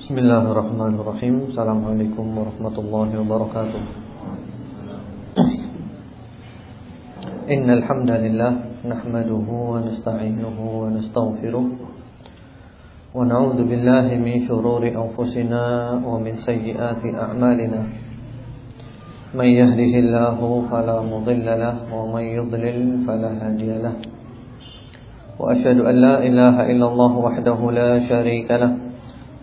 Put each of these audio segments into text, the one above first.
Bismillahirrahmanirrahim. Assalamualaikum warahmatullahi wabarakatuh. Innal hamdalillah nahmaduhu wa nasta'inuhu wa nastaghfiruh wa na'udzu billahi min shururi anfusina wa min sayyiati a'malina. May yahdihillahu fala wa may yudlil fala wa ashadu an la ilaha illallah wahdahu la sharika lahu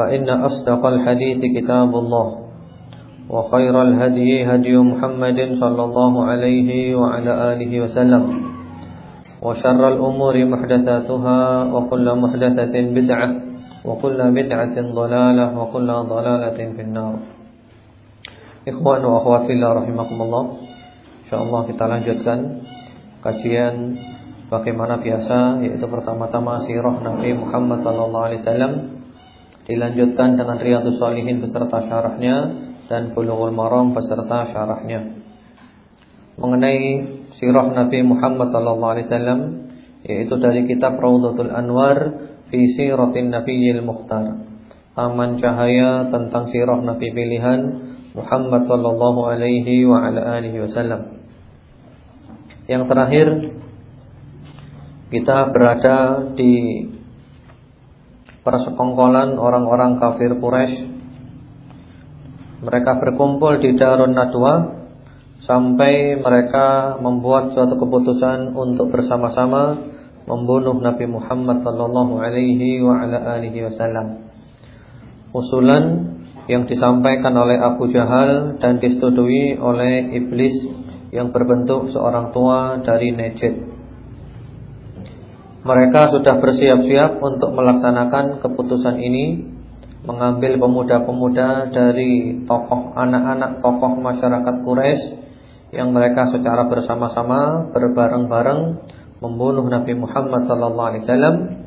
فإن أصدق الحديث كتاب الله وخير الهدي هدي محمد صلى الله عليه وعلى آله وسلم وشر الأمور محدثاتها وكل محدثة بدعة وكل بدعة ضلالة وكل ضلالة في النار. إخوان وأخوات في الله رحمكم الله InsyaAllah kita lanjutkan kajian bagaimana biasa yaitu pertama-tama sirah Nabi Muhammad sallallahu alaihi wasallam. Dilanjutkan dengan Riyadhus Shalihin beserta syarahnya dan Bulughul Maram beserta syarahnya. Mengenai sirah Nabi Muhammad wasallam yaitu dari kitab Raudhatul Anwar fi Siratin Nabiyil Mukhtar. Taman cahaya tentang sirah Nabi pilihan Muhammad sallallahu alaihi wa ala wasallam. Yang terakhir kita berada di persekongkolan orang-orang kafir Quraisy. Mereka berkumpul di Darun Nadwa sampai mereka membuat suatu keputusan untuk bersama-sama membunuh Nabi Muhammad sallallahu alaihi wa ala alihi wasallam. Usulan yang disampaikan oleh Abu Jahal dan disetujui oleh iblis yang berbentuk seorang tua dari Najd. Mereka sudah bersiap-siap untuk melaksanakan keputusan ini, mengambil pemuda-pemuda dari tokoh anak-anak tokoh masyarakat Quraisy yang mereka secara bersama-sama berbareng-bareng membunuh Nabi Muhammad SAW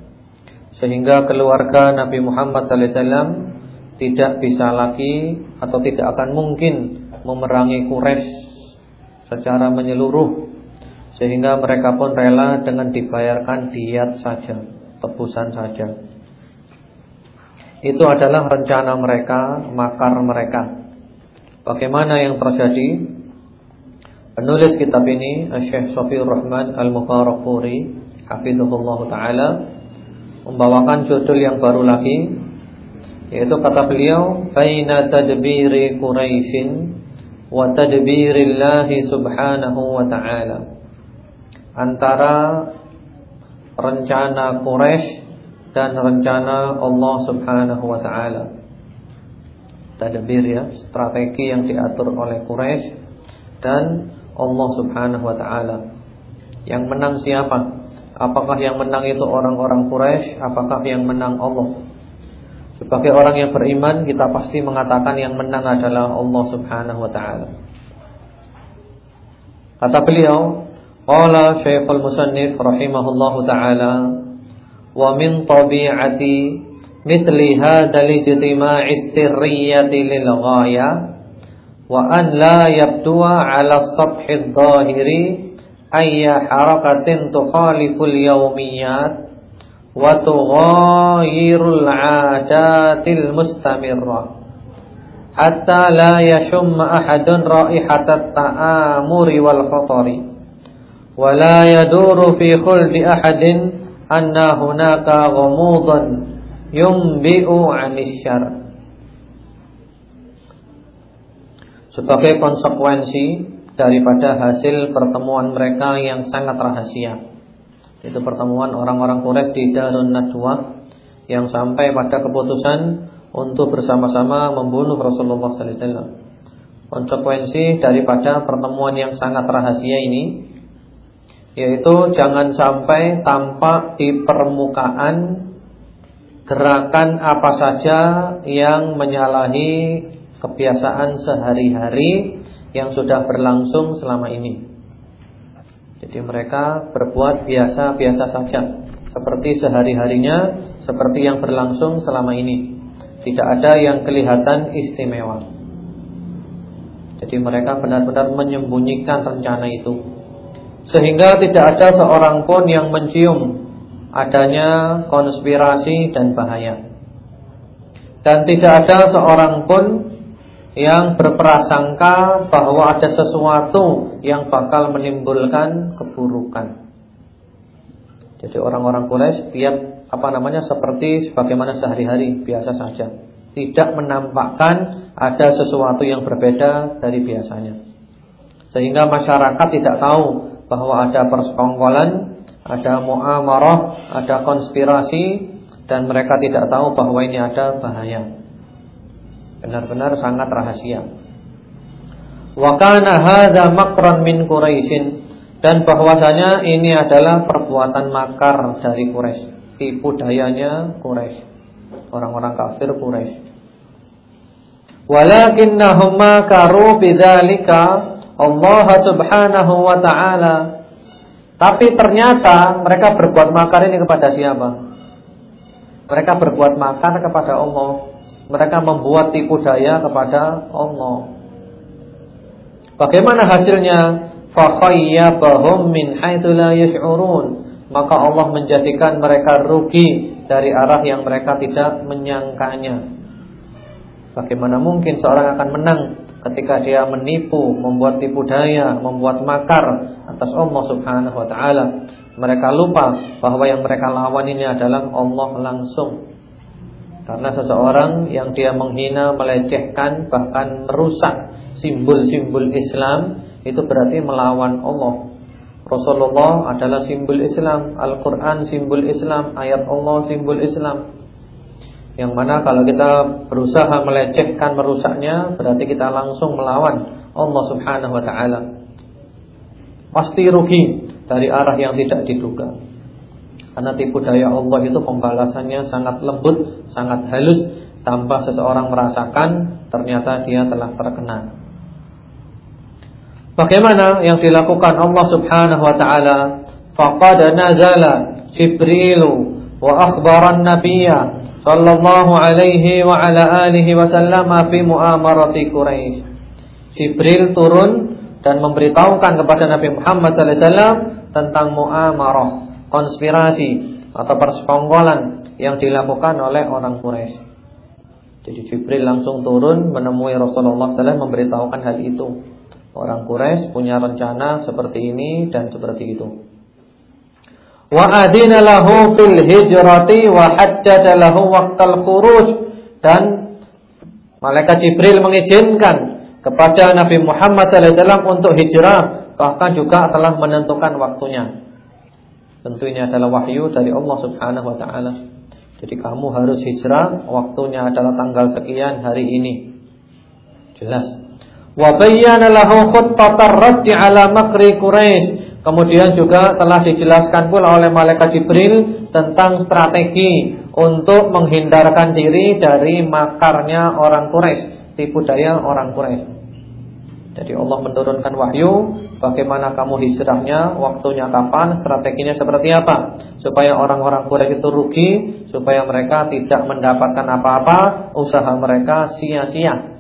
sehingga keluarga Nabi Muhammad SAW tidak bisa lagi atau tidak akan mungkin memerangi Quraisy secara menyeluruh sehingga mereka pun rela dengan dibayarkan diat saja, tebusan saja. Itu adalah rencana mereka, makar mereka. Bagaimana yang terjadi? Penulis kitab ini Syekh Sofiur Rahman Al-Mubarakpuri Hafizullah Ta'ala Membawakan judul yang baru lagi Yaitu kata beliau Baina tadbiri Quraishin wa tadbirillahi subhanahu wa ta'ala antara rencana Quraisy dan rencana Allah subhanahu wa ta'ala. Tadbir ya strategi yang diatur oleh Quraisy dan Allah subhanahu wa ta'ala. Yang menang siapa? Apakah yang menang itu orang-orang Quraisy? Apakah yang menang Allah? Sebagai orang yang beriman kita pasti mengatakan yang menang adalah Allah Subhanahu wa taala. Kata beliau, قال شيخ المصنف رحمه الله تعالى ومن طبيعة مثل هذا الاجتماع السرية للغاية وأن لا يبدو على السطح الظاهر أي حركة تخالف اليوميات وتغاير العادات المستمرة حتى لا يشم أحد رائحة التآمر والخطر la yaduru fi khuldi ahadin anna hunaka ghumudan yumbi'u 'anil syarr sebagai konsekuensi daripada hasil pertemuan mereka yang sangat rahasia. Itu pertemuan orang-orang Quraisy di Darun Nadwa yang sampai pada keputusan untuk bersama-sama membunuh Rasulullah sallallahu alaihi wasallam. Konsekuensi daripada pertemuan yang sangat rahasia ini yaitu jangan sampai tampak di permukaan gerakan apa saja yang menyalahi kebiasaan sehari-hari yang sudah berlangsung selama ini. Jadi mereka berbuat biasa-biasa saja seperti sehari-harinya, seperti yang berlangsung selama ini. Tidak ada yang kelihatan istimewa. Jadi mereka benar-benar menyembunyikan rencana itu. Sehingga tidak ada seorang pun yang mencium adanya konspirasi dan bahaya. Dan tidak ada seorang pun yang berprasangka bahwa ada sesuatu yang bakal menimbulkan keburukan. Jadi orang-orang Quraisy tiap apa namanya seperti sebagaimana sehari-hari biasa saja. Tidak menampakkan ada sesuatu yang berbeda dari biasanya. Sehingga masyarakat tidak tahu bahwa ada persekongkolan, ada muamarah, ada konspirasi dan mereka tidak tahu bahwa ini ada bahaya. Benar-benar sangat rahasia. Wa kana hadza makran min Quraisy dan bahwasanya ini adalah perbuatan makar dari Quraisy, tipu dayanya Quraisy, orang-orang kafir Quraisy. Walakinnahum makaru bidzalika Allah Subhanahu wa taala. Tapi ternyata mereka berbuat makar ini kepada siapa? Mereka berbuat makar kepada Allah. Mereka membuat tipu daya kepada Allah. Bagaimana hasilnya? fakhayyabahum min haitsu la yash'urun maka Allah menjadikan mereka rugi dari arah yang mereka tidak menyangkanya. Bagaimana mungkin seorang akan menang ketika dia menipu, membuat tipu daya, membuat makar atas Allah Subhanahu wa taala. Mereka lupa bahwa yang mereka lawan ini adalah Allah langsung. Karena seseorang yang dia menghina, melecehkan, bahkan merusak simbol-simbol Islam itu berarti melawan Allah. Rasulullah adalah simbol Islam, Al-Quran simbol Islam, ayat Allah simbol Islam. Yang mana kalau kita berusaha melecehkan, merusaknya, berarti kita langsung melawan Allah Subhanahu Wa Taala. Pasti rugi dari arah yang tidak diduga. Karena tipu daya Allah itu pembalasannya sangat lembut, sangat halus, tanpa seseorang merasakan ternyata dia telah terkena. Bagaimana yang dilakukan Allah Subhanahu wa taala? Faqad nazala Jibril wa akhbara an-nabiyya sallallahu alaihi wa ala alihi wasallam fi muamarati Quraisy. Jibril turun dan memberitahukan kepada Nabi Muhammad sallallahu alaihi wasallam tentang muamarah, konspirasi atau persekongkolan yang dilakukan oleh orang Quraisy. Jadi Jibril langsung turun menemui Rasulullah SAW memberitahukan hal itu. Orang Quraisy punya rencana seperti ini dan seperti itu. Wa adina lahu fil hijrati wa haddada lahu waqtal dan malaikat Jibril mengizinkan kepada Nabi Muhammad SAW untuk hijrah bahkan juga telah menentukan waktunya. Tentu ini adalah wahyu dari Allah Subhanahu wa taala. Jadi kamu harus hijrah, waktunya adalah tanggal sekian hari ini. Jelas. Wa bayyana lahu khuttatar raddi ala makri Quraisy. Kemudian juga telah dijelaskan pula oleh malaikat Jibril tentang strategi untuk menghindarkan diri dari makarnya orang Quraisy, tipu daya orang Quraisy. Jadi Allah menurunkan wahyu Bagaimana kamu hijrahnya Waktunya kapan, strateginya seperti apa Supaya orang-orang Quraisy itu rugi Supaya mereka tidak mendapatkan apa-apa Usaha mereka sia-sia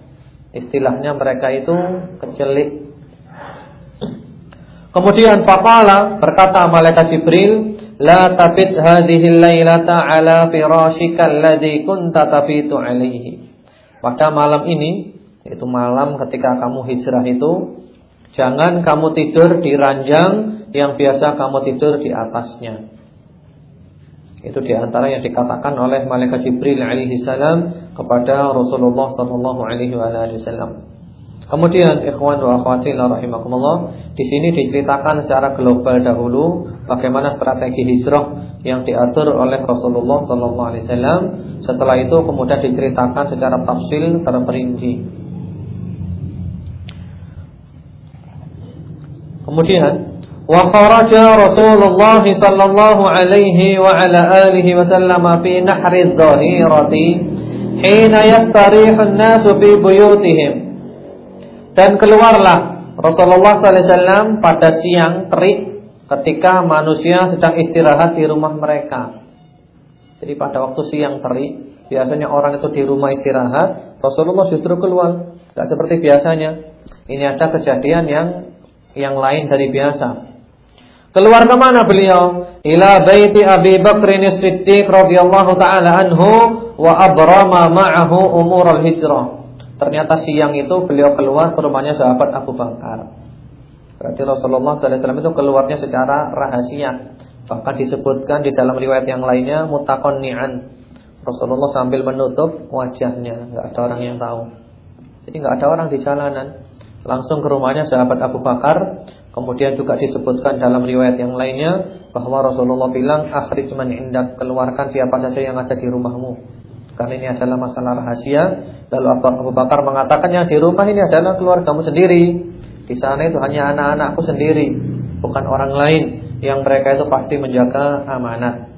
Istilahnya mereka itu kecelik. Kemudian faqala berkata malaikat Jibril, "La tabit hadhihi lailata ala firashika alladhi kunta tabitu alaihi." Pada malam ini, yaitu malam ketika kamu hijrah itu, jangan kamu tidur di ranjang yang biasa kamu tidur di atasnya. Itu di antara yang dikatakan oleh malaikat Jibril alaihi salam kepada Rasulullah sallallahu alaihi wasallam. Kemudian ikhwan wa akhwati rahimakumullah, di sini diceritakan secara global dahulu bagaimana strategi hijrah yang diatur oleh Rasulullah sallallahu alaihi wasallam. Setelah itu kemudian diceritakan secara tafsil terperinci. Kemudian wa kharaja Rasulullah sallallahu alaihi wa ala alihi wasallam fi nahri adh-dhahirati hina yastarihu an-nasu fi buyutihim dan keluarlah Rasulullah SAW pada siang terik ketika manusia sedang istirahat di rumah mereka. Jadi pada waktu siang terik, biasanya orang itu di rumah istirahat, Rasulullah justru keluar, tidak seperti biasanya. Ini ada kejadian yang yang lain dari biasa. Keluar ke mana beliau? Ila baiti Abi Bakr As-Siddiq radhiyallahu taala anhu wa abrama ma'ahu umur al-hijrah. Ternyata siang itu beliau keluar ke rumahnya sahabat Abu Bakar. Berarti Rasulullah SAW itu keluarnya secara rahasia. Bahkan disebutkan di dalam riwayat yang lainnya ni'an. Rasulullah sambil menutup wajahnya, nggak ada orang yang tahu. Jadi nggak ada orang di jalanan. Langsung ke rumahnya sahabat Abu Bakar. Kemudian juga disebutkan dalam riwayat yang lainnya bahwa Rasulullah bilang man indak, keluarkan siapa saja yang ada di rumahmu. Karena ini adalah masalah rahasia. Lalu Abu Bakar mengatakan yang di rumah ini adalah keluargamu sendiri. Di sana itu hanya anak-anakku sendiri, bukan orang lain yang mereka itu pasti menjaga amanat.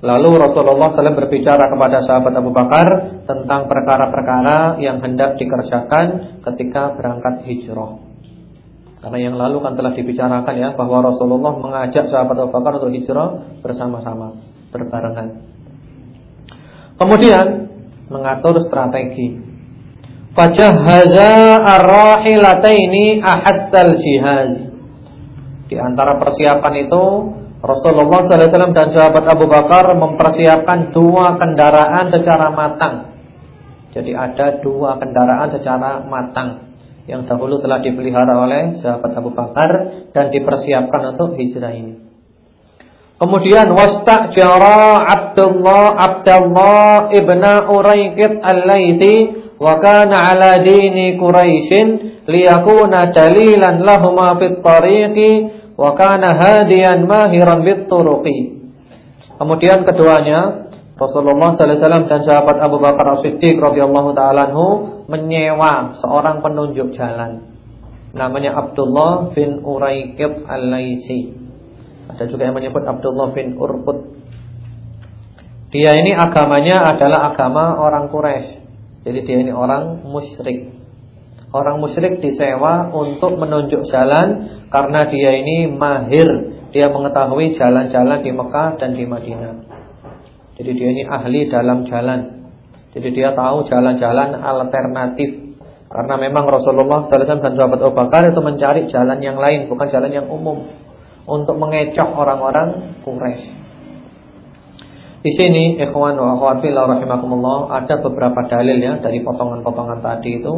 Lalu Rasulullah SAW berbicara kepada sahabat Abu Bakar tentang perkara-perkara yang hendak dikerjakan ketika berangkat hijrah. Karena yang lalu kan telah dibicarakan ya bahwa Rasulullah mengajak sahabat Abu Bakar untuk hijrah bersama-sama, berbarengan. Kemudian mengatur strategi. Fajahhaza ar-rahilataini ahaddal jihaz. Di antara persiapan itu Rasulullah SAW dan sahabat Abu Bakar mempersiapkan dua kendaraan secara matang. Jadi ada dua kendaraan secara matang yang dahulu telah dipelihara oleh sahabat Abu Bakar dan dipersiapkan untuk hijrah ini. Kemudian wastajara Abdullah Abdullah ibna Uraikid al-Laiti wa kana ala dini Quraisyin liyakuna dalilan lahuma fit tariqi wa kana hadiyan mahiran bit turuqi. Kemudian keduanya Rasulullah sallallahu alaihi wasallam dan sahabat Abu Bakar As-Siddiq radhiyallahu taala menyewa seorang penunjuk jalan. Namanya Abdullah bin Uraikid al-Laisi. Ada juga yang menyebut Abdullah bin Urqud. Dia ini agamanya adalah agama orang Quraisy. Jadi dia ini orang musyrik. Orang musyrik disewa untuk menunjuk jalan karena dia ini mahir. Dia mengetahui jalan-jalan di Mekah dan di Madinah. Jadi dia ini ahli dalam jalan. Jadi dia tahu jalan-jalan alternatif. Karena memang Rasulullah SAW dan sahabat Abu Bakar itu mencari jalan yang lain, bukan jalan yang umum untuk mengecoh orang-orang Quraisy. Di sini ikhwan wa akhwat rahimakumullah ada beberapa dalil ya dari potongan-potongan tadi itu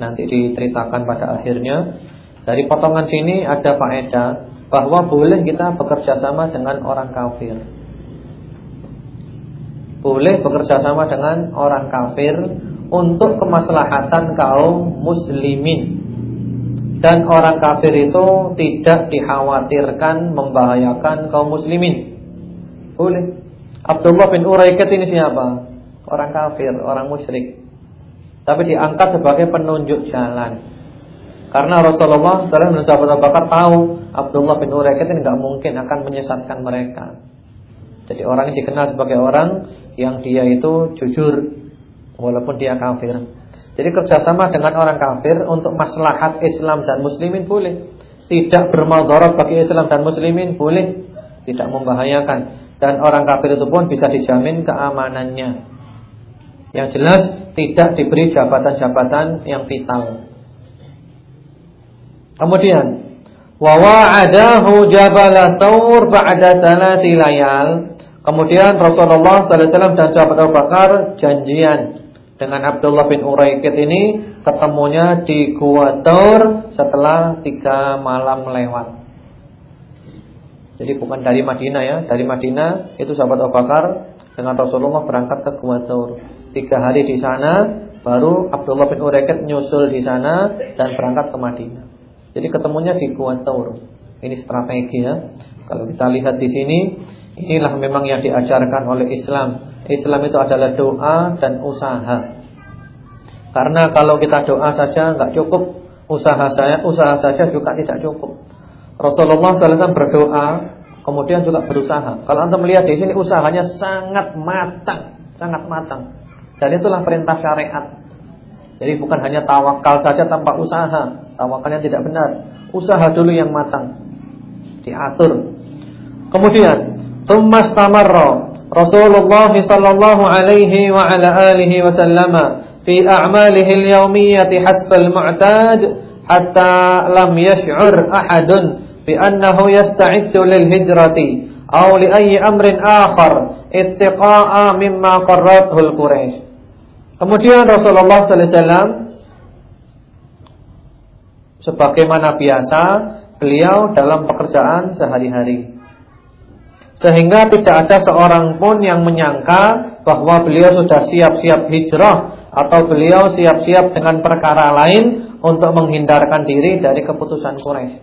nanti diceritakan pada akhirnya. Dari potongan sini ada faedah bahwa boleh kita bekerja sama dengan orang kafir. Boleh bekerja sama dengan orang kafir untuk kemaslahatan kaum muslimin dan orang kafir itu tidak dikhawatirkan membahayakan kaum muslimin. Boleh. Abdullah bin Uraikat ini siapa? Orang kafir, orang musyrik. Tapi diangkat sebagai penunjuk jalan. Karena Rasulullah dan sahabat Abu Bakar tahu Abdullah bin Uraikat ini nggak mungkin akan menyesatkan mereka. Jadi orang ini dikenal sebagai orang yang dia itu jujur walaupun dia kafir. Jadi kerjasama dengan orang kafir untuk maslahat Islam dan Muslimin boleh. Tidak bermadarat bagi Islam dan Muslimin boleh. Tidak membahayakan. Dan orang kafir itu pun bisa dijamin keamanannya. Yang jelas tidak diberi jabatan-jabatan yang vital. Kemudian wa wa'adahu jabal Taur ba'da thalathi layal. Kemudian Rasulullah sallallahu alaihi wasallam dan sahabat Abu Bakar janjian dengan Abdullah bin Uraikid ini ketemunya di Gua Taur setelah tiga malam lewat. Jadi bukan dari Madinah ya, dari Madinah itu sahabat Abu Bakar dengan Rasulullah berangkat ke Gua Taur. Tiga hari di sana, baru Abdullah bin Uraiqat nyusul di sana dan berangkat ke Madinah. Jadi ketemunya di Gua Taur. Ini strategi ya. Kalau kita lihat di sini, inilah memang yang diajarkan oleh Islam. Islam itu adalah doa dan usaha. Karena kalau kita doa saja nggak cukup, usaha saya usaha saja juga tidak cukup. Rasulullah SAW berdoa, kemudian juga berusaha. Kalau anda melihat di sini usahanya sangat matang, sangat matang. Dan itulah perintah syariat. Jadi bukan hanya tawakal saja tanpa usaha. Tawakalnya tidak benar. Usaha dulu yang matang. Diatur. Kemudian, tumas tamarra Wa ala alihi wa sallama fi a'malihi al-yawmiyyati hasbal mu'tad hatta lam yash'ur ahadun bi annahu yasta'iddu lil hijrati aw li ayyi amrin akhar ittiqa'a mimma qarrathu al-Quraisy Kemudian Rasulullah wasallam sebagaimana biasa beliau dalam pekerjaan sehari-hari. Sehingga tidak ada seorang pun yang menyangka bahwa beliau sudah siap-siap hijrah atau beliau siap-siap dengan perkara lain untuk menghindarkan diri dari keputusan Quraisy.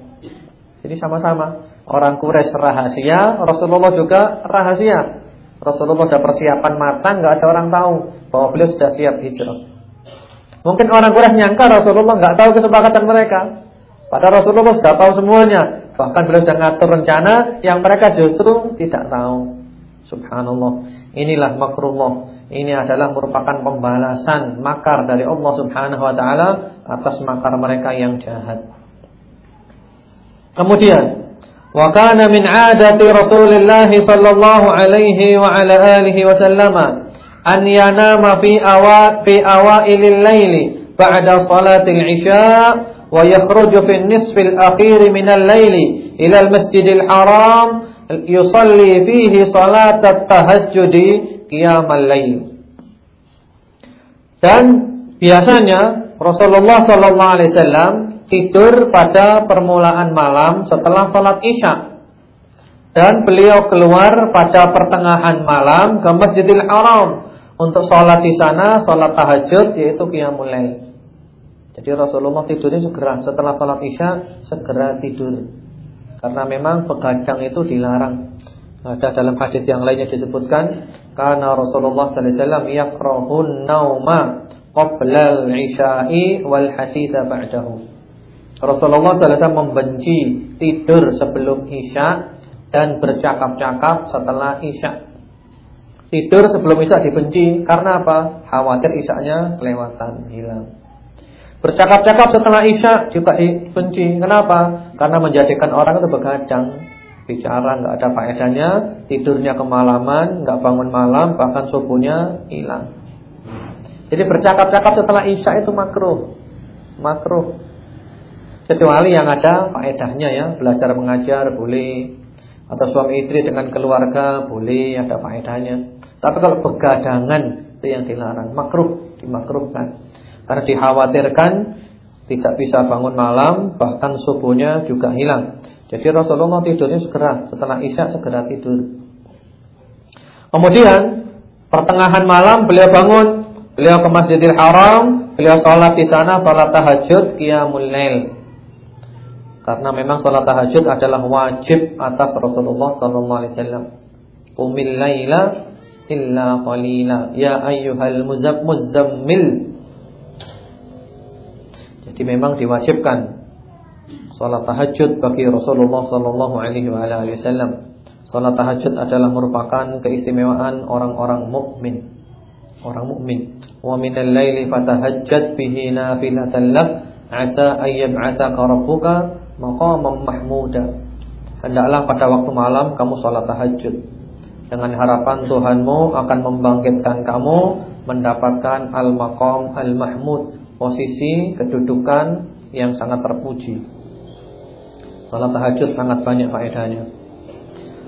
Jadi sama-sama orang Quraisy rahasia, Rasulullah juga rahasia. Rasulullah sudah persiapan matang, nggak ada orang tahu bahwa beliau sudah siap hijrah. Mungkin orang Quraisy nyangka Rasulullah nggak tahu kesepakatan mereka. Padahal Rasulullah sudah tahu semuanya. Bahkan beliau sudah ngatur rencana yang mereka justru tidak tahu. Subhanallah. Inilah makrullah. Ini adalah merupakan pembalasan makar dari Allah Subhanahu wa taala atas makar mereka yang jahat. Kemudian, wa kana min 'adati Rasulillah sallallahu alaihi wa ala alihi wasallam an yanama fi awal fi awailil laili ba'da salatil isya ويخرج في النصف الأخير من الليل إلى المسجد الحرام يصلي فيه صلاة التهجد قيام الليل. Dan biasanya Rasulullah sallallahu alaihi wasallam tidur pada permulaan malam setelah salat Isya. Dan beliau keluar pada pertengahan malam ke Masjidil Haram untuk sholat di sana, sholat tahajud yaitu qiyamul lail. Jadi Rasulullah tidurnya segera setelah sholat isya segera tidur. Karena memang begadang itu dilarang. Ada dalam hadis yang lainnya disebutkan karena Rasulullah sallallahu alaihi wasallam yakrahun nauma qabla al-isya'i wal haditha ba'dahu. Rasulullah SAW membenci tidur sebelum isya dan bercakap-cakap setelah isya. Tidur sebelum isya dibenci karena apa? Khawatir isyanya kelewatan, hilang. Bercakap-cakap setelah isya juga dibenci. Kenapa? Karena menjadikan orang itu begadang, bicara nggak ada faedahnya, tidurnya kemalaman, nggak bangun malam, bahkan subuhnya hilang. Jadi bercakap-cakap setelah isya itu makruh. Makruh. Kecuali yang ada faedahnya ya, belajar mengajar boleh atau suami istri dengan keluarga boleh ada faedahnya. Tapi kalau begadangan itu yang dilarang, makruh, dimakruhkan. Karena dikhawatirkan tidak bisa bangun malam, bahkan subuhnya juga hilang. Jadi Rasulullah tidurnya segera, setelah Isya segera tidur. Kemudian pertengahan malam beliau bangun, beliau ke Masjidil Haram, beliau sholat di sana, sholat tahajud, qiyamul lail. Karena memang salat tahajud adalah wajib atas Rasulullah sallallahu alaihi wasallam. Qumil laila illa qalila ya ayyuhal muzammil. Jadi memang diwajibkan salat tahajud bagi Rasulullah sallallahu alaihi wasallam. Salat tahajud adalah merupakan keistimewaan orang-orang mukmin. Orang mukmin. Wa minal laili fatahajjat bihi nafilatan lak asa ayyab'ataka rabbuka maqamam mahmuda. Hendaklah pada waktu malam kamu sholat tahajud dengan harapan Tuhanmu akan membangkitkan kamu mendapatkan al-maqam al-mahmud, posisi kedudukan yang sangat terpuji. Salat tahajud sangat banyak faedahnya.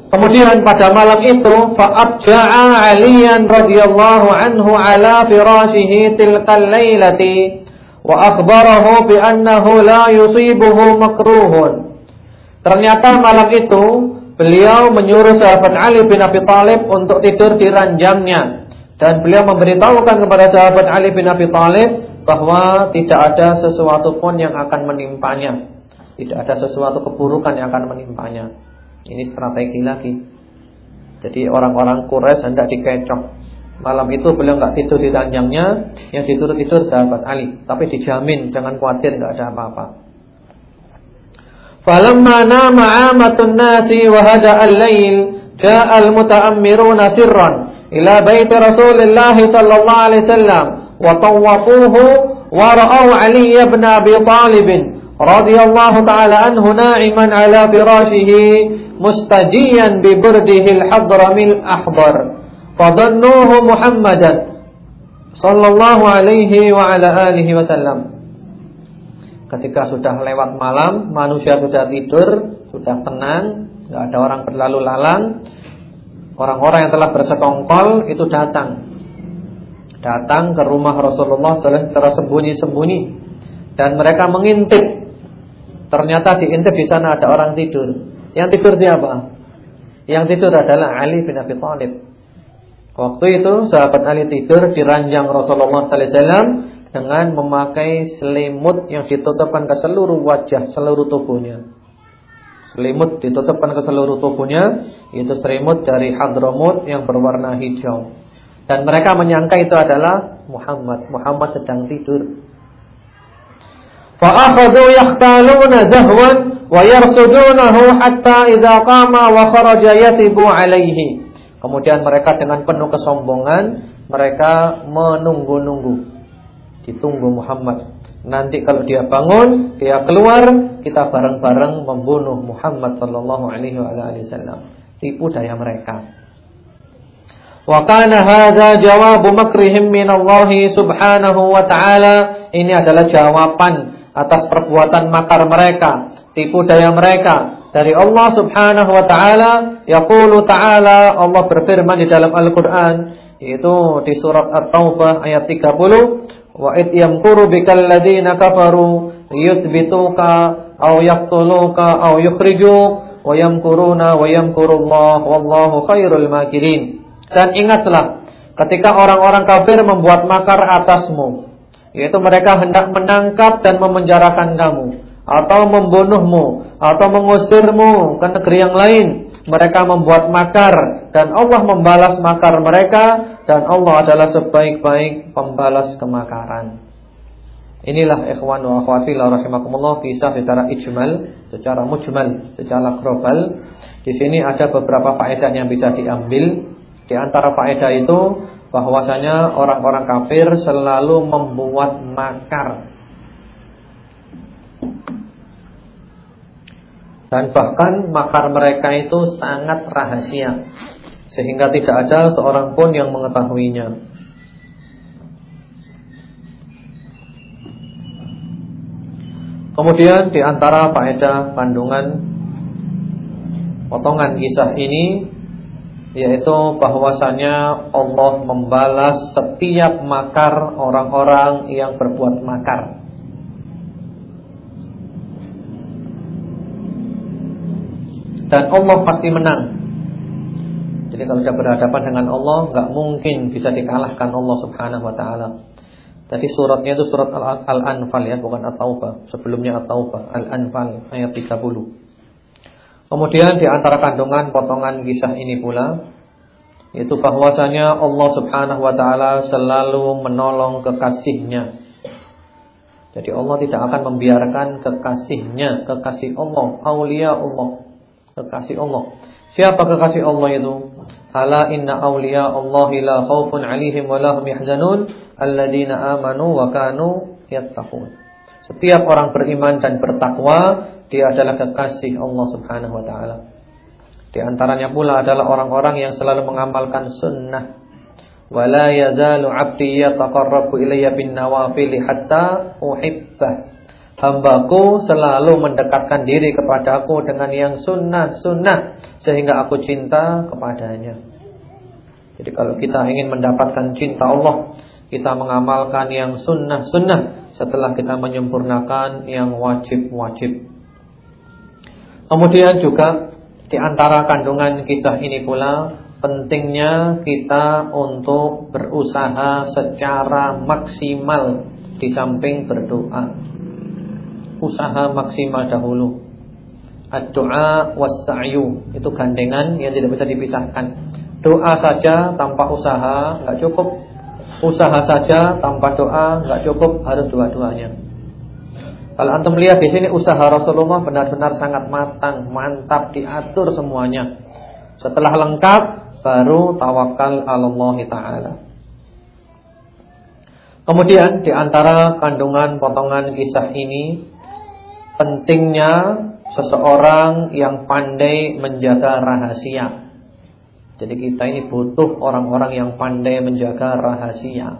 Kemudian pada malam itu fa'abja'a Aliyan radhiyallahu anhu ala firashihi tilkal lailati wa akhbarahu bi annahu la yusibuhu makruhun. Ternyata malam itu beliau menyuruh sahabat Ali bin Abi Thalib untuk tidur di ranjangnya Dan beliau memberitahukan kepada sahabat Ali bin Abi Thalib bahwa tidak ada sesuatu pun yang akan menimpanya. Tidak ada sesuatu keburukan yang akan menimpanya. Ini strategi lagi. Jadi orang-orang Quraisy hendak dikecoh. Malam itu beliau nggak tidur di ranjangnya, yang disuruh tidur sahabat Ali. Tapi dijamin jangan khawatir nggak ada apa-apa. Falamma nama 'amatun nasi wa hada al-lail, ja'a al-muta'ammiruna sirran ila bait Rasulillah sallallahu alaihi wasallam tawwafuhu wa ra'aw Ali ibn Abi Talib radhiyallahu ta'ala anhu na'iman ala firashihi mustajiyan bi burdihi al-hadramil ahdar. Fadhannuhu Muhammadan sallallahu alaihi wa ala alihi wasallam. Ketika sudah lewat malam, manusia sudah tidur, sudah tenang, enggak ada orang berlalu lalang. Orang-orang yang telah bersekongkol itu datang. Datang ke rumah Rasulullah secara sembunyi-sembunyi dan mereka mengintip. Ternyata diintip di sana ada orang tidur. Yang tidur siapa? Yang tidur adalah Ali bin Abi Thalib. Waktu itu sahabat Ali tidur di ranjang Rasulullah sallallahu alaihi wasallam dengan memakai selimut yang ditutupkan ke seluruh wajah, seluruh tubuhnya. Selimut ditutupkan ke seluruh tubuhnya, itu selimut dari Hadramut yang berwarna hijau. Dan mereka menyangka itu adalah Muhammad. Muhammad sedang tidur. فأخذوا يختالون زهوا ويرصدونه حتى إذا قام وخرج يثب عليه Kemudian mereka dengan penuh kesombongan mereka menunggu-nunggu. Ditunggu Muhammad. Nanti kalau dia bangun, dia keluar, kita bareng-bareng membunuh Muhammad sallallahu alaihi wasallam. Tipu daya mereka. Wa kana hadza makrihim min Allah subhanahu wa ta'ala. Ini adalah jawaban atas perbuatan makar mereka, tipu daya mereka dari Allah Subhanahu wa taala, yaqulu ta'ala Allah berfirman di dalam Al-Qur'an yaitu di surat At-Taubah ayat 30, wa id yamkuru bikal ladzina kafaru yuthbituka aw yaqtuluka aw yukhrijuk wa yamkuruna wa yamkurullah wallahu khairul makirin. Dan ingatlah ketika orang-orang kafir membuat makar atasmu yaitu mereka hendak menangkap dan memenjarakan kamu atau membunuhmu atau mengusirmu ke negeri yang lain. Mereka membuat makar dan Allah membalas makar mereka dan Allah adalah sebaik-baik pembalas kemakaran. Inilah ikhwan wa akhwati la rahimakumullah kisah secara ijmal, secara mujmal, secara global. Di sini ada beberapa faedah yang bisa diambil. Di antara faedah itu bahwasanya orang-orang kafir selalu membuat makar. Dan bahkan makar mereka itu sangat rahasia. Sehingga tidak ada seorang pun yang mengetahuinya. Kemudian di antara faedah kandungan potongan kisah ini yaitu bahwasanya Allah membalas setiap makar orang-orang yang berbuat makar. dan Allah pasti menang. Jadi kalau sudah berhadapan dengan Allah, nggak mungkin bisa dikalahkan Allah Subhanahu Wa Taala. Tadi suratnya itu surat Al-Anfal ya, bukan At-Taubah. Sebelumnya At-Taubah, Al-Anfal ayat 30. Kemudian di antara kandungan potongan kisah ini pula yaitu bahwasanya Allah Subhanahu wa taala selalu menolong kekasihnya. Jadi Allah tidak akan membiarkan kekasihnya, kekasih Allah, aulia Allah kekasih Allah. Siapa kekasih Allah itu? Ala inna awliya Allah la khaufun 'alaihim wa lahum yahzanun alladziina amanu wa kanu yattaqun. Setiap orang beriman dan bertakwa, dia adalah kekasih Allah Subhanahu wa taala. Di antaranya pula adalah orang-orang yang selalu mengamalkan sunnah. Wala yazalu 'abdi yataqarrabu ilayya bin nawafil hatta uhibbah hambaku selalu mendekatkan diri kepadaku dengan yang sunnah-sunnah sehingga aku cinta kepadanya. Jadi kalau kita ingin mendapatkan cinta Allah, kita mengamalkan yang sunnah-sunnah setelah kita menyempurnakan yang wajib-wajib. Kemudian juga di antara kandungan kisah ini pula pentingnya kita untuk berusaha secara maksimal di samping berdoa. Usaha maksimal dahulu. Ad-doa was-sa'yu itu gandengan yang tidak bisa dipisahkan. Doa saja tanpa usaha enggak cukup. Usaha saja tanpa doa enggak cukup, harus dua-duanya. Kalau antum lihat di sini usaha Rasulullah benar-benar sangat matang, mantap, diatur semuanya. Setelah lengkap, baru tawakal Allah taala. Kemudian di antara kandungan potongan kisah ini pentingnya seseorang yang pandai menjaga rahasia. Jadi kita ini butuh orang-orang yang pandai menjaga rahasia.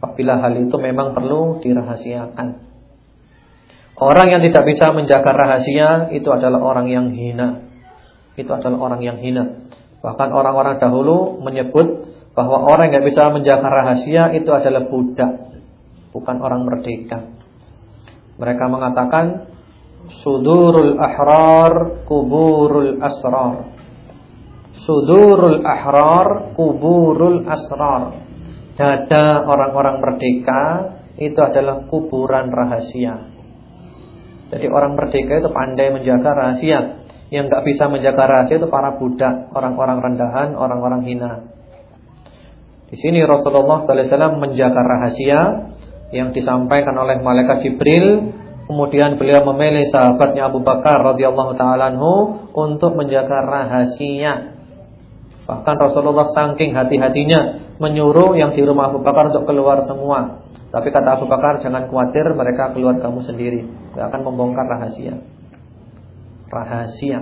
Apabila hal itu memang perlu dirahasiakan. Orang yang tidak bisa menjaga rahasia itu adalah orang yang hina. Itu adalah orang yang hina. Bahkan orang-orang dahulu menyebut bahwa orang yang bisa menjaga rahasia itu adalah budak, bukan orang merdeka. Mereka mengatakan sudurul ahrar kuburul asrar. Sudurul ahrar kuburul asrar. Dada orang-orang merdeka itu adalah kuburan rahasia. Jadi orang merdeka itu pandai menjaga rahasia. Yang nggak bisa menjaga rahasia itu para budak, orang-orang rendahan, orang-orang hina. Di sini Rasulullah SAW menjaga rahasia yang disampaikan oleh malaikat Jibril. Kemudian beliau memilih sahabatnya Abu Bakar radhiyallahu taala untuk menjaga rahasia. Bahkan Rasulullah saking hati-hatinya menyuruh yang di rumah Abu Bakar untuk keluar semua. Tapi kata Abu Bakar jangan khawatir mereka keluar kamu sendiri, Gak akan membongkar rahasia rahasia.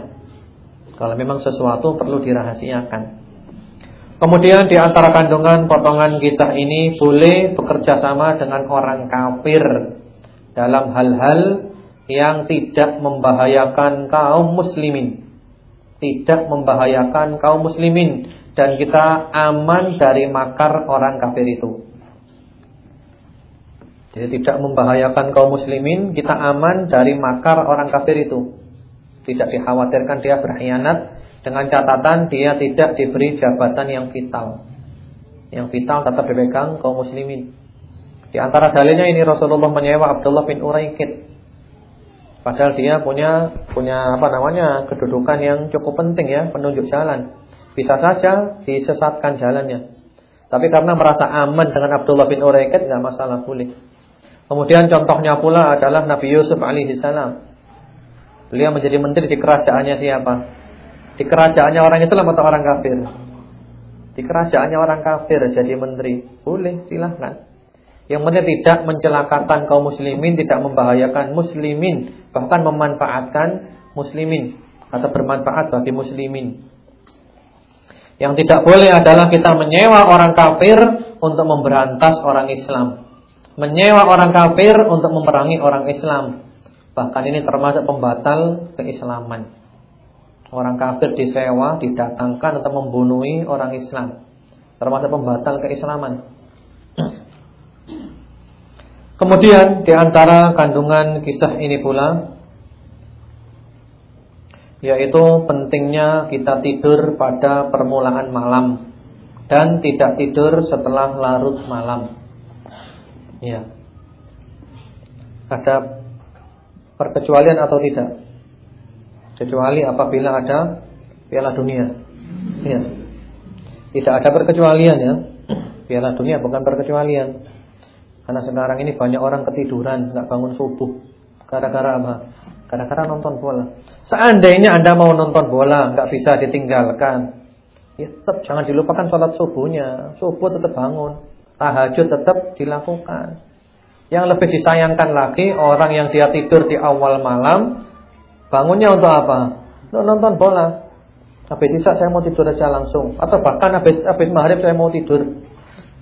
Kalau memang sesuatu perlu dirahasiakan. Kemudian di antara kandungan potongan kisah ini boleh bekerja sama dengan orang kafir dalam hal-hal yang tidak membahayakan kaum muslimin. Tidak membahayakan kaum muslimin dan kita aman dari makar orang kafir itu. Jadi tidak membahayakan kaum muslimin, kita aman dari makar orang kafir itu. Tidak dikhawatirkan dia berkhianat dengan catatan dia tidak diberi jabatan yang vital. Yang vital tetap dipegang kaum muslimin. Di antara dalilnya ini Rasulullah menyewa Abdullah bin Uraikid. Padahal dia punya punya apa namanya kedudukan yang cukup penting ya, penunjuk jalan. Bisa saja disesatkan jalannya. Tapi karena merasa aman dengan Abdullah bin Uraikid nggak masalah boleh. Kemudian contohnya pula adalah Nabi Yusuf alaihi salam. Beliau menjadi menteri di kerajaannya siapa? Di kerajaannya orang Islam atau orang kafir? Di kerajaannya orang kafir jadi menteri. Boleh, silahkan. Yang penting tidak mencelakakan kaum muslimin, tidak membahayakan muslimin, bahkan memanfaatkan muslimin atau bermanfaat bagi muslimin. Yang tidak boleh adalah kita menyewa orang kafir untuk memberantas orang Islam. Menyewa orang kafir untuk memerangi orang Islam. Bahkan ini termasuk pembatal keislaman. Orang kafir disewa, didatangkan untuk membunuhi orang Islam. Termasuk pembatal keislaman. Kemudian di antara kandungan kisah ini pula yaitu pentingnya kita tidur pada permulaan malam dan tidak tidur setelah larut malam. Ya. Ada perkecualian atau tidak? Kecuali apabila ada Piala Dunia. Ya. Tidak ada perkecualian ya. Piala Dunia bukan perkecualian. Karena sekarang ini banyak orang ketiduran, nggak bangun subuh. Gara-gara apa? Gara-gara nonton bola. Seandainya Anda mau nonton bola, nggak bisa ditinggalkan. Ya tetap jangan dilupakan sholat subuhnya. Subuh tetap bangun. Tahajud tetap dilakukan. Yang lebih disayangkan lagi orang yang dia tidur di awal malam bangunnya untuk apa? Untuk nonton bola. Habis isya saya mau tidur aja langsung atau bahkan habis habis maghrib saya mau tidur.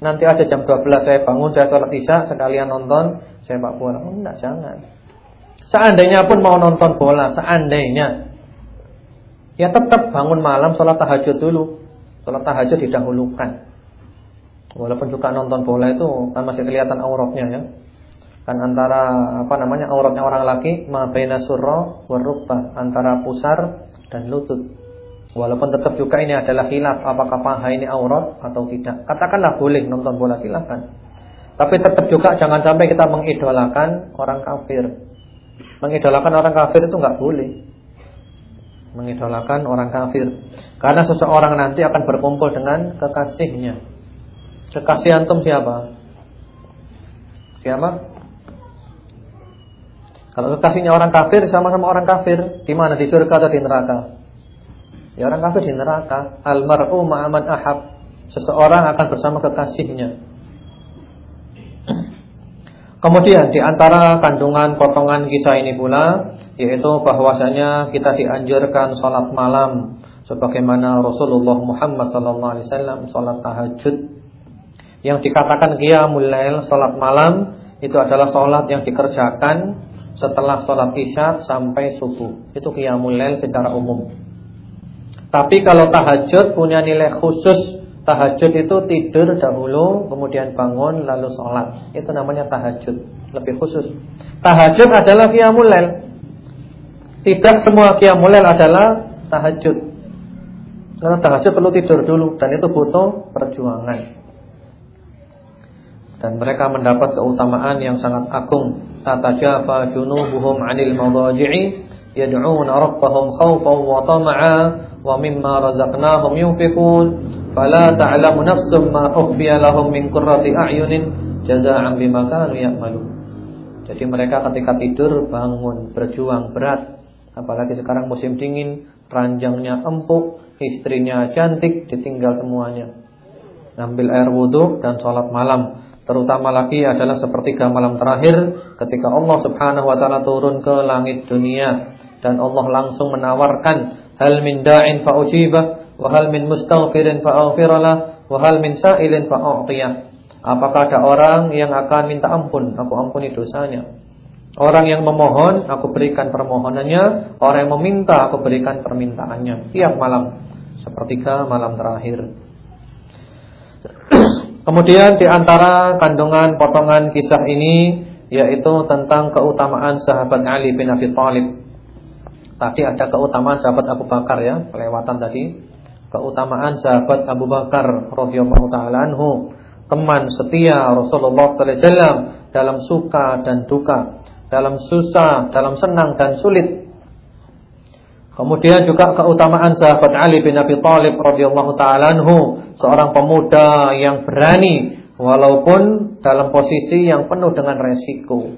Nanti aja jam 12 saya bangun dan sholat isya sekalian nonton sepak bola. Oh, enggak, jangan. Seandainya pun mau nonton bola, seandainya ya tetap bangun malam sholat tahajud dulu. Sholat tahajud didahulukan. Walaupun juga nonton bola itu kan masih kelihatan auratnya ya kan antara apa namanya auratnya orang laki ma baina surra antara pusar dan lutut Walaupun tetap juga ini adalah hilaf apakah paha ini aurat atau tidak. Katakanlah boleh nonton bola silakan. Tapi tetap juga jangan sampai kita mengidolakan orang kafir. Mengidolakan orang kafir itu nggak boleh. Mengidolakan orang kafir. Karena seseorang nanti akan berkumpul dengan kekasihnya. Kekasih antum siapa? Siapa? Kalau kekasihnya orang kafir sama-sama orang kafir, di mana di surga atau di neraka? Ya orang kafir di neraka. Almar'u ma'aman ahab. Seseorang akan bersama kekasihnya. Kemudian di antara kandungan potongan kisah ini pula yaitu bahwasanya kita dianjurkan salat malam sebagaimana Rasulullah Muhammad sallallahu alaihi wasallam salat tahajud. Yang dikatakan qiyamul lail salat malam itu adalah salat yang dikerjakan setelah salat Isya sampai subuh. Itu qiyamul lail secara umum. Tapi kalau tahajud punya nilai khusus. Tahajud itu tidur dahulu, kemudian bangun, lalu sholat. Itu namanya tahajud. Lebih khusus. Tahajud adalah qiyamul lail. Tidak semua qiyamul lail adalah tahajud. Karena tahajud perlu tidur dulu dan itu butuh perjuangan. Dan mereka mendapat keutamaan yang sangat agung. Tatajafa junubuhum 'anil madaji'i yad'una rabbahum khawfan wa tama'a wa mimma razaqnahum yunfiqun fala ta'lamu nafsum ma ukhfiya lahum min qurrati a'yunin jazaa'an bima kanu ya'malun. Jadi mereka ketika tidur bangun berjuang berat. Apalagi sekarang musim dingin ranjangnya empuk istrinya cantik ditinggal semuanya. Ambil air wudhu dan sholat malam. Terutama lagi adalah sepertiga malam terakhir ketika Allah Subhanahu wa taala turun ke langit dunia. Dan Allah langsung menawarkan hal min da'in fa ujibah wa hal min mustaghfirin fa aghfiralah wa hal min sa'ilin fa a'tiyah apakah ada orang yang akan minta ampun? Aku ampuni dosanya. Orang yang memohon aku berikan permohonannya. Orang yang meminta aku berikan permintaannya. Tiap malam. Sepertiga malam terakhir. Kemudian di antara kandungan potongan kisah ini yaitu tentang keutamaan sahabat Ali bin Abi Thalib. Tadi ada keutamaan sahabat Abu Bakar ya, kelewatan tadi. Keutamaan sahabat Abu Bakar radhiyallahu taala anhu, teman setia Rasulullah sallallahu alaihi wasallam dalam suka dan duka, dalam susah, dalam senang dan sulit. Kemudian juga keutamaan sahabat Ali bin Abi Thalib radhiyallahu taala anhu, seorang pemuda yang berani walaupun dalam posisi yang penuh dengan resiko.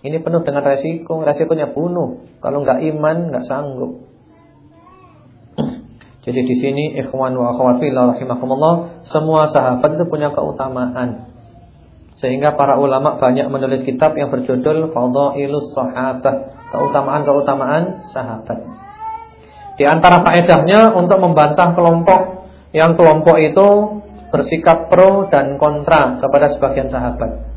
Ini penuh dengan resiko, resikonya bunuh. Kalau nggak iman, nggak sanggup. Jadi di sini ikhwan wa akhwat fillah rahimakumullah, semua sahabat itu punya keutamaan. Sehingga para ulama banyak menulis kitab yang berjudul Fadhailus Sahabah, keutamaan-keutamaan sahabat. Di antara faedahnya untuk membantah kelompok yang kelompok itu bersikap pro dan kontra kepada sebagian sahabat.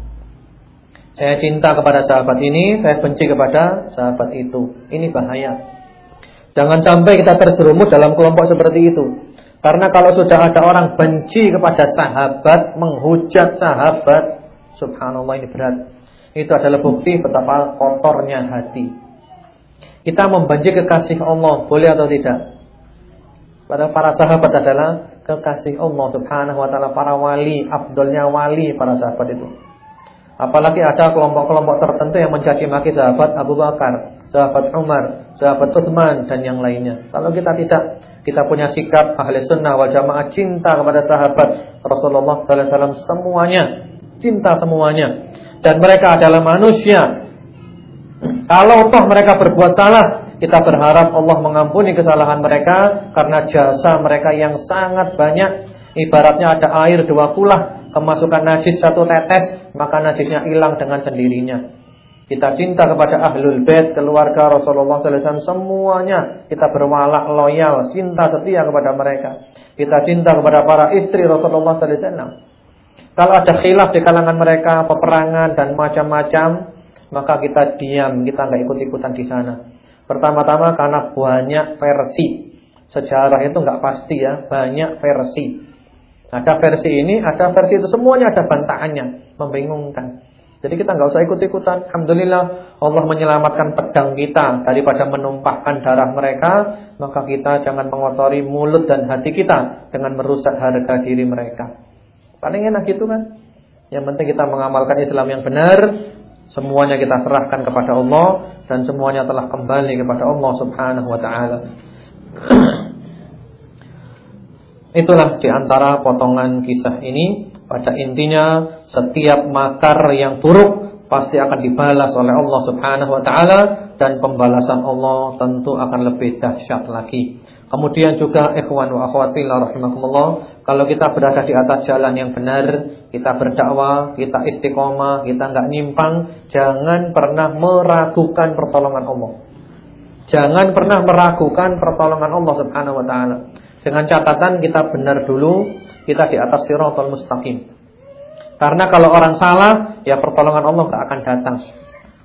Saya cinta kepada sahabat ini, saya benci kepada sahabat itu. Ini bahaya. Jangan sampai kita terjerumus dalam kelompok seperti itu. Karena kalau sudah ada orang benci kepada sahabat, menghujat sahabat, subhanallah ini berat. Itu adalah bukti betapa kotornya hati. Kita membenci kekasih Allah, boleh atau tidak? Pada para sahabat adalah kekasih Allah subhanahu wa ta'ala, para wali, afdolnya wali para sahabat itu. Apalagi ada kelompok-kelompok tertentu yang mencaci maki sahabat Abu Bakar, sahabat Umar, sahabat Uthman dan yang lainnya. Kalau kita tidak, kita punya sikap ahli sunnah wal jamaah cinta kepada sahabat Rasulullah sallallahu alaihi wasallam semuanya, cinta semuanya. Dan mereka adalah manusia. Kalau toh mereka berbuat salah, kita berharap Allah mengampuni kesalahan mereka karena jasa mereka yang sangat banyak. Ibaratnya ada air dua kulah kemasukan najis satu tetes, maka najisnya hilang dengan sendirinya. Kita cinta kepada ahlul bait, keluarga Rasulullah wasallam semuanya kita berwalak loyal, cinta setia kepada mereka. Kita cinta kepada para istri Rasulullah wasallam. Kalau ada khilaf di kalangan mereka, peperangan dan macam-macam, maka kita diam, kita nggak ikut-ikutan di sana. Pertama-tama karena banyak versi. Sejarah itu nggak pasti ya, banyak versi. Ada versi ini, ada versi itu, semuanya ada bantahannya, membingungkan. Jadi kita nggak usah ikut-ikutan. Alhamdulillah Allah menyelamatkan pedang kita daripada menumpahkan darah mereka, maka kita jangan mengotori mulut dan hati kita dengan merusak harga diri mereka. Paling enak gitu kan? Yang penting kita mengamalkan Islam yang benar, semuanya kita serahkan kepada Allah dan semuanya telah kembali kepada Allah Subhanahu wa taala. Itulah di antara potongan kisah ini. Pada intinya setiap makar yang buruk pasti akan dibalas oleh Allah Subhanahu wa taala dan pembalasan Allah tentu akan lebih dahsyat lagi. Kemudian juga ikhwan wa akhwati rahimakumullah, kalau kita berada di atas jalan yang benar, kita berdakwah, kita istiqomah, kita enggak nyimpang, jangan pernah meragukan pertolongan Allah. Jangan pernah meragukan pertolongan Allah Subhanahu wa taala. Dengan catatan kita benar dulu, kita di atas siratal mustaqim. Karena kalau orang salah, ya pertolongan Allah tidak akan datang.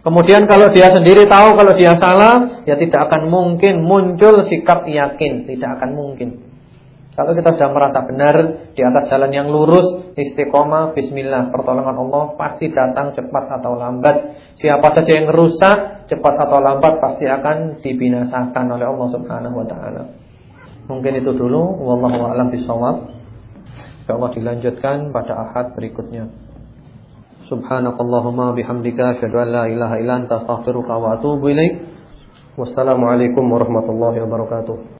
Kemudian kalau dia sendiri tahu kalau dia salah, ya tidak akan mungkin muncul sikap yakin, tidak akan mungkin. Kalau kita sudah merasa benar di atas jalan yang lurus, istiqomah, bismillah, pertolongan Allah pasti datang cepat atau lambat. Siapa saja yang rusak, cepat atau lambat pasti akan dibinasakan oleh Allah Subhanahu wa taala. Mungkin itu dulu, wallahu a'lam bishawab. InsyaAllah dilanjutkan pada ahad berikutnya. Subhanakallahumma bihamdika Asyadu an la ilaha illa anta astaghfiruka wa atubu ilaik. Wassalamualaikum warahmatullahi wabarakatuh